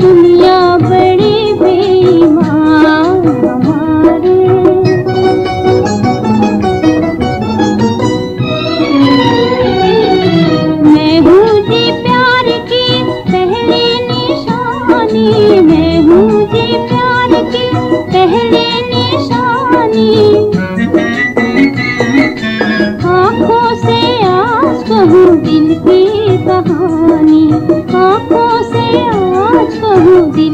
दुनिया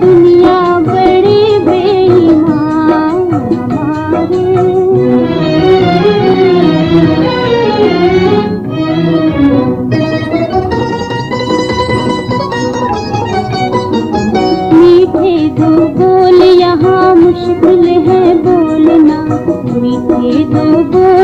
दुनिया बड़ी बेईमान मीठे दो बोल यहाँ मुश्किल है बोलना। मीठे दो बोल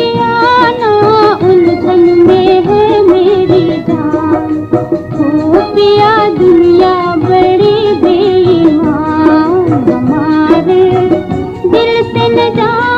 ya